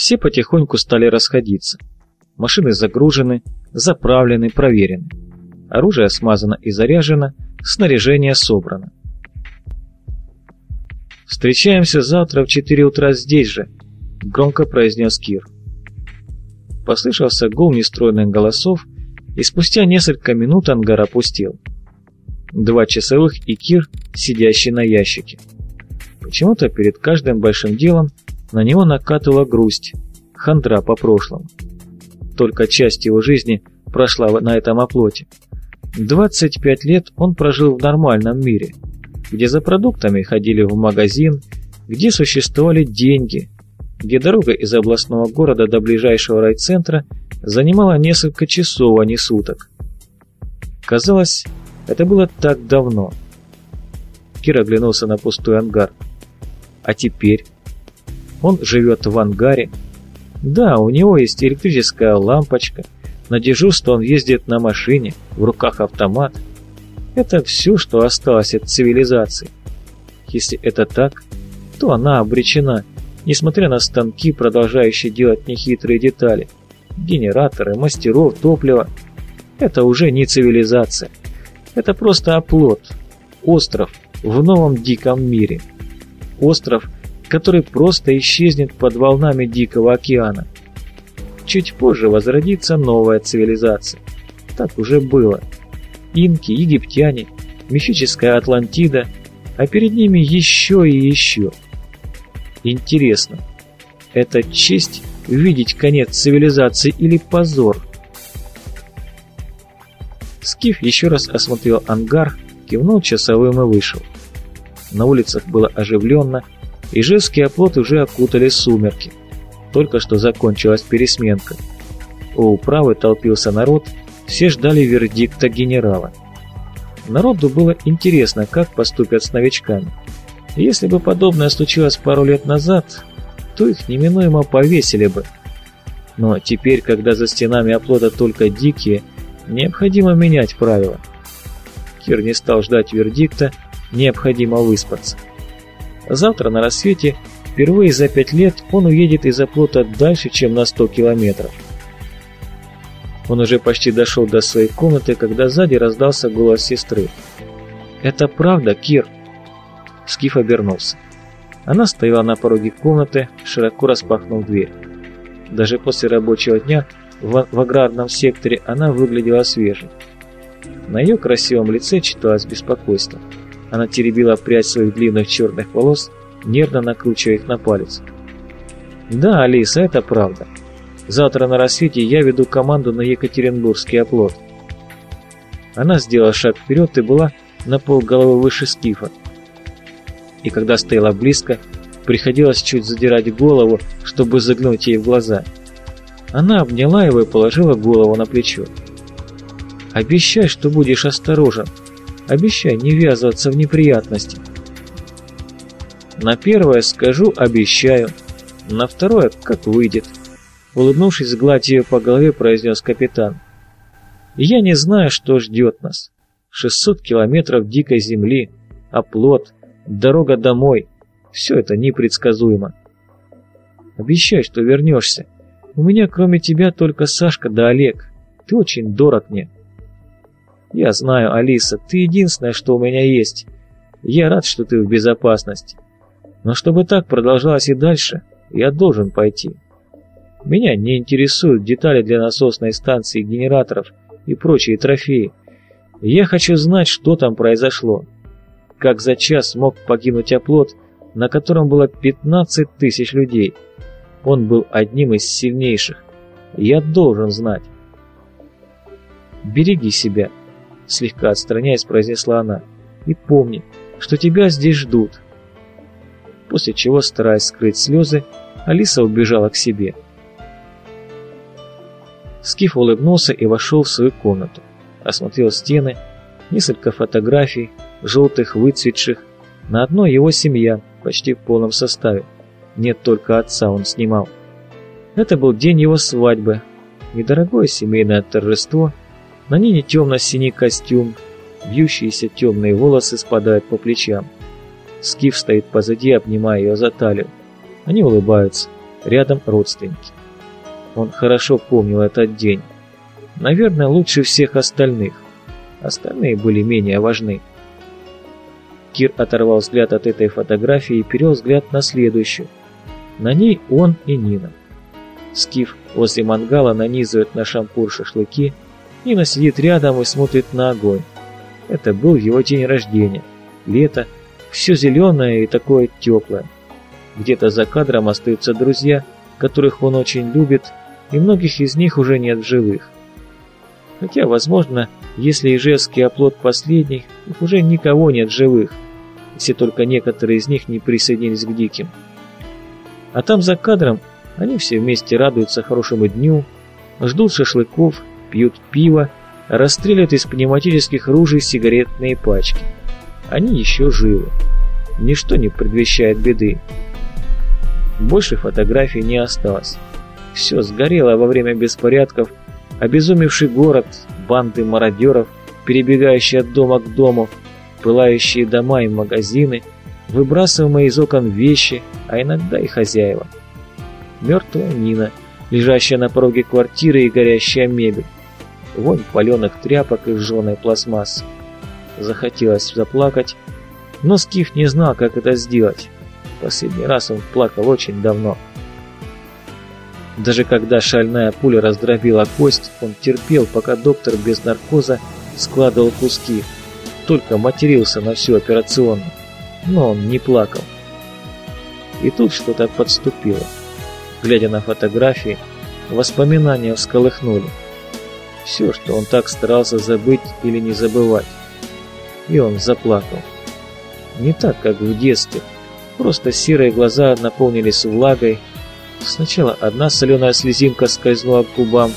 Все потихоньку стали расходиться. Машины загружены, заправлены, проверены. Оружие смазано и заряжено, снаряжение собрано. «Встречаемся завтра в 4 утра здесь же», — громко произнес Кир. Послышался гул нестроенных голосов, и спустя несколько минут ангар опустел. Два часовых и Кир, сидящий на ящике. Почему-то перед каждым большим делом на него накатывала грусть, хандра по прошлому. Только часть его жизни прошла на этом оплоте. 25 лет он прожил в нормальном мире, где за продуктами ходили в магазин, где существовали деньги, где дорога из областного города до ближайшего райцентра занимала несколько часов, а не суток. Казалось, это было так давно. Кир оглянулся на пустой ангар. А теперь? Он живет в ангаре. Да, у него есть электрическая лампочка. На дежурство он ездит на машине, в руках автомат. Это все, что осталось от цивилизации. Если это так, то она обречена, несмотря на станки, продолжающие делать нехитрые детали. Генераторы, мастеров, топливо. Это уже не цивилизация. Это просто оплот. Остров в новом диком мире. Остров, который просто исчезнет под волнами Дикого океана. Чуть позже возродится новая цивилизация. Так уже было. Инки, египтяне, мифическая Атлантида, а перед ними еще и еще. Интересно, это честь видеть конец цивилизации или позор? Скиф еще раз осмотрел ангар, кивнул часовым и вышел. На улицах было оживленно, Ижевские оплоты уже окутали сумерки. Только что закончилась пересменка. У управы толпился народ, все ждали вердикта генерала. Народу было интересно, как поступят с новичками. Если бы подобное случилось пару лет назад, то их неминуемо повесили бы. Но теперь, когда за стенами оплота только дикие, необходимо менять правила. Кир не стал ждать вердикта, необходимо выспаться. Завтра на рассвете, впервые за пять лет, он уедет из оплота дальше, чем на 100 километров. Он уже почти дошел до своей комнаты, когда сзади раздался голос сестры. «Это правда, Кир?» Скиф обернулся. Она стояла на пороге комнаты, широко распахнув дверь. Даже после рабочего дня в, в аграрном секторе она выглядела свежей. На ее красивом лице читалось беспокойство. Она теребила прядь своих длинных черных волос, нервно накручивая их на палец. «Да, Алиса, это правда. Завтра на рассвете я веду команду на Екатеринбургский оплот». Она сделала шаг вперед и была на полголовы выше Скифа. И когда стояла близко, приходилось чуть задирать голову, чтобы загнуть ей в глаза. Она обняла его и положила голову на плечо. «Обещай, что будешь осторожен», Обещай не ввязываться в неприятности. На первое скажу «обещаю», на второе «как выйдет». Улыбнувшись, гладь ее по голове, произнес капитан. «Я не знаю, что ждет нас. 600 километров дикой земли, оплот, дорога домой. Все это непредсказуемо. Обещай, что вернешься. У меня кроме тебя только Сашка да Олег. Ты очень дорог мне». «Я знаю, Алиса, ты единственное, что у меня есть. Я рад, что ты в безопасности. Но чтобы так продолжалось и дальше, я должен пойти. Меня не интересуют детали для насосной станции, генераторов и прочие трофеи. Я хочу знать, что там произошло. Как за час мог погибнуть оплот, на котором было 15 тысяч людей. Он был одним из сильнейших. Я должен знать. Береги себя слегка отстраняясь, произнесла она. «И помни, что тебя здесь ждут». После чего, стараясь скрыть слезы, Алиса убежала к себе. Скиф улыбнулся и вошел в свою комнату. Осмотрел стены, несколько фотографий, желтых, выцветших. На одной его семья, почти в полном составе. Нет только отца он снимал. Это был день его свадьбы. Недорогое семейное торжество – на ней темно-синий костюм, вьющиеся темные волосы спадают по плечам. Скиф стоит позади, обнимая ее за талию. Они улыбаются. рядом родственники. Он хорошо помнил этот день. Наверное, лучше всех остальных. Остальные были менее важны. Кир оторвал взгляд от этой фотографии и перевел взгляд на следующую. На ней он и Нина. Скиф возле мангала нанизывает на шампур шашлыки, Нина сидит рядом и смотрит на огонь. Это был его день рождения. Лето, все зеленое и такое теплое. Где-то за кадром остаются друзья, которых он очень любит, и многих из них уже нет в живых. Хотя, возможно, если ижевский оплот последний, их уже никого нет в живых, если только некоторые из них не присоединились к диким. А там за кадром они все вместе радуются хорошему дню, ждут шашлыков, пьют пиво, расстреливают из пневматических ружей сигаретные пачки. Они еще живы. Ничто не предвещает беды. Больше фотографий не осталось. Все сгорело во время беспорядков, обезумевший город, банды мародеров, перебегающие от дома к дому, пылающие дома и магазины, выбрасываемые из окон вещи, а иногда и хозяева. Мертвая Нина, лежащая на пороге квартиры и горящая мебель. Вонь паленых тряпок и сжженной пластмассы. Захотелось заплакать, но Скиф не знал, как это сделать. Последний раз он плакал очень давно. Даже когда шальная пуля раздробила кость, он терпел, пока доктор без наркоза складывал куски. Только матерился на всю операционную. Но он не плакал. И тут что-то подступило. Глядя на фотографии, воспоминания всколыхнули. Все, что он так старался забыть или не забывать. И он заплакал. Не так, как в детстве. Просто серые глаза наполнились влагой. Сначала одна соленая слезинка скользнула к губам,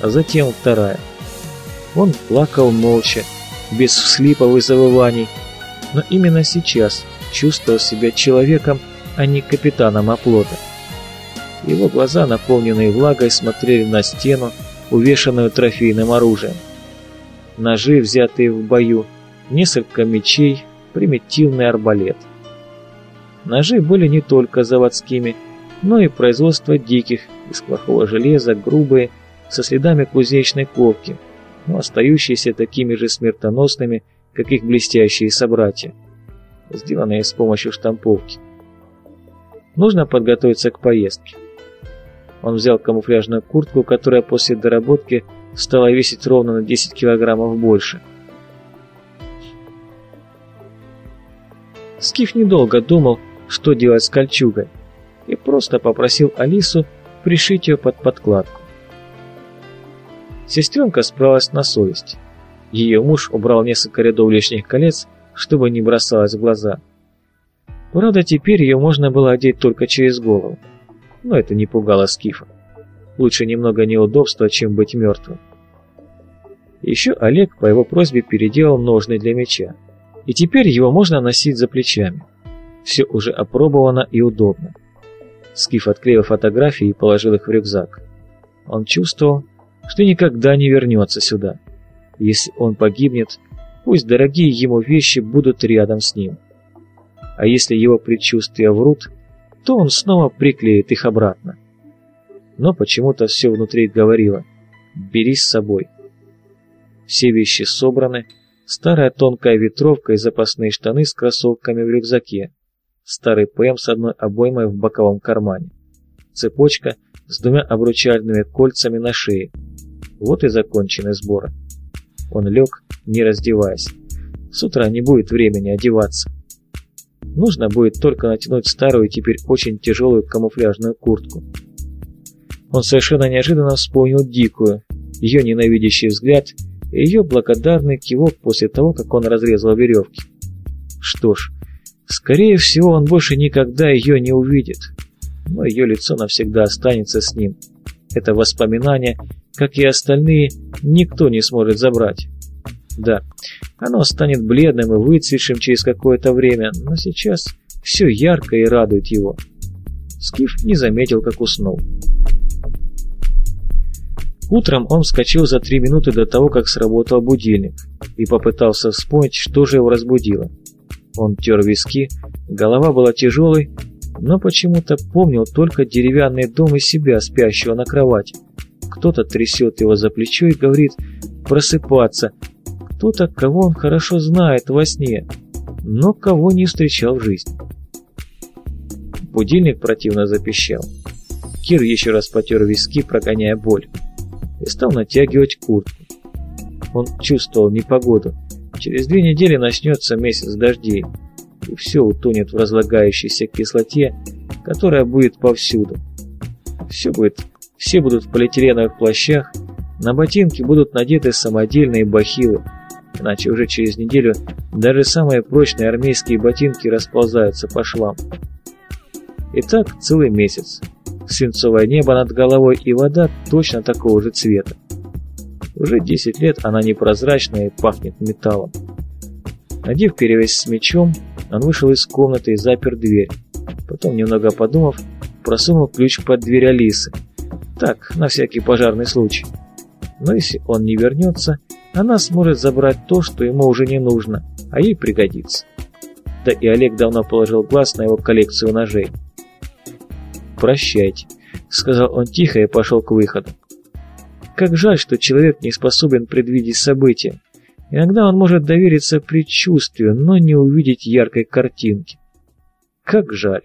а затем вторая. Он плакал молча, без всхлипов и завываний, но именно сейчас чувствовал себя человеком, а не капитаном оплота. Его глаза, наполненные влагой, смотрели на стену, увешанную трофейным оружием. Ножи, взятые в бою, несколько мечей, примитивный арбалет. Ножи были не только заводскими, но и производство диких, из плохого железа, грубые, со следами кузнечной ковки, но остающиеся такими же смертоносными, как их блестящие собратья, сделанные с помощью штамповки. Нужно подготовиться к поездке. Он взял камуфляжную куртку, которая после доработки стала весить ровно на 10 килограммов больше. Скиф недолго думал, что делать с кольчугой, и просто попросил Алису пришить ее под подкладку. Сестренка справилась на совесть. Ее муж убрал несколько рядов лишних колец, чтобы не бросалось в глаза. Правда, теперь ее можно было одеть только через голову но это не пугало Скифа. Лучше немного неудобства, чем быть мертвым. Еще Олег по его просьбе переделал ножны для меча, и теперь его можно носить за плечами. Все уже опробовано и удобно. Скиф отклеил фотографии и положил их в рюкзак. Он чувствовал, что никогда не вернется сюда. Если он погибнет, пусть дорогие ему вещи будут рядом с ним. А если его предчувствия врут, то он снова приклеит их обратно. Но почему-то все внутри говорило «бери с собой». Все вещи собраны, старая тонкая ветровка и запасные штаны с кроссовками в рюкзаке, старый ПМ с одной обоймой в боковом кармане, цепочка с двумя обручальными кольцами на шее. Вот и закончены сборы. Он лег, не раздеваясь. С утра не будет времени одеваться. Нужно будет только натянуть старую, теперь очень тяжелую камуфляжную куртку. Он совершенно неожиданно вспомнил Дикую, ее ненавидящий взгляд и ее благодарный кивок после того, как он разрезал веревки. Что ж, скорее всего, он больше никогда ее не увидит, но ее лицо навсегда останется с ним. Это воспоминание, как и остальные, никто не сможет забрать. Да, оно станет бледным и выцветшим через какое-то время, но сейчас все ярко и радует его. Скиф не заметил, как уснул. Утром он вскочил за три минуты до того, как сработал будильник, и попытался вспомнить, что же его разбудило. Он тер виски, голова была тяжелой, но почему-то помнил только деревянный дом и себя, спящего на кровати. Кто-то трясет его за плечо и говорит «просыпаться», кто-то, кого он хорошо знает во сне, но кого не встречал в жизни. Будильник противно запищал. Кир еще раз потер виски, прогоняя боль, и стал натягивать куртку. Он чувствовал непогоду. Через две недели начнется месяц дождей, и все утонет в разлагающейся кислоте, которая будет повсюду. Все будет, все будут в полиэтиленовых плащах, на ботинки будут надеты самодельные бахилы, иначе уже через неделю даже самые прочные армейские ботинки расползаются по швам. И так целый месяц. Свинцовое небо над головой и вода точно такого же цвета. Уже 10 лет она непрозрачная и пахнет металлом. Надев перевязь с мечом, он вышел из комнаты и запер дверь. Потом, немного подумав, просунул ключ под дверь Алисы. Так, на всякий пожарный случай. Но если он не вернется, она сможет забрать то, что ему уже не нужно, а ей пригодится. Да и Олег давно положил глаз на его коллекцию ножей. «Прощайте», — сказал он тихо и пошел к выходу. Как жаль, что человек не способен предвидеть события. Иногда он может довериться предчувствию, но не увидеть яркой картинки. Как жаль.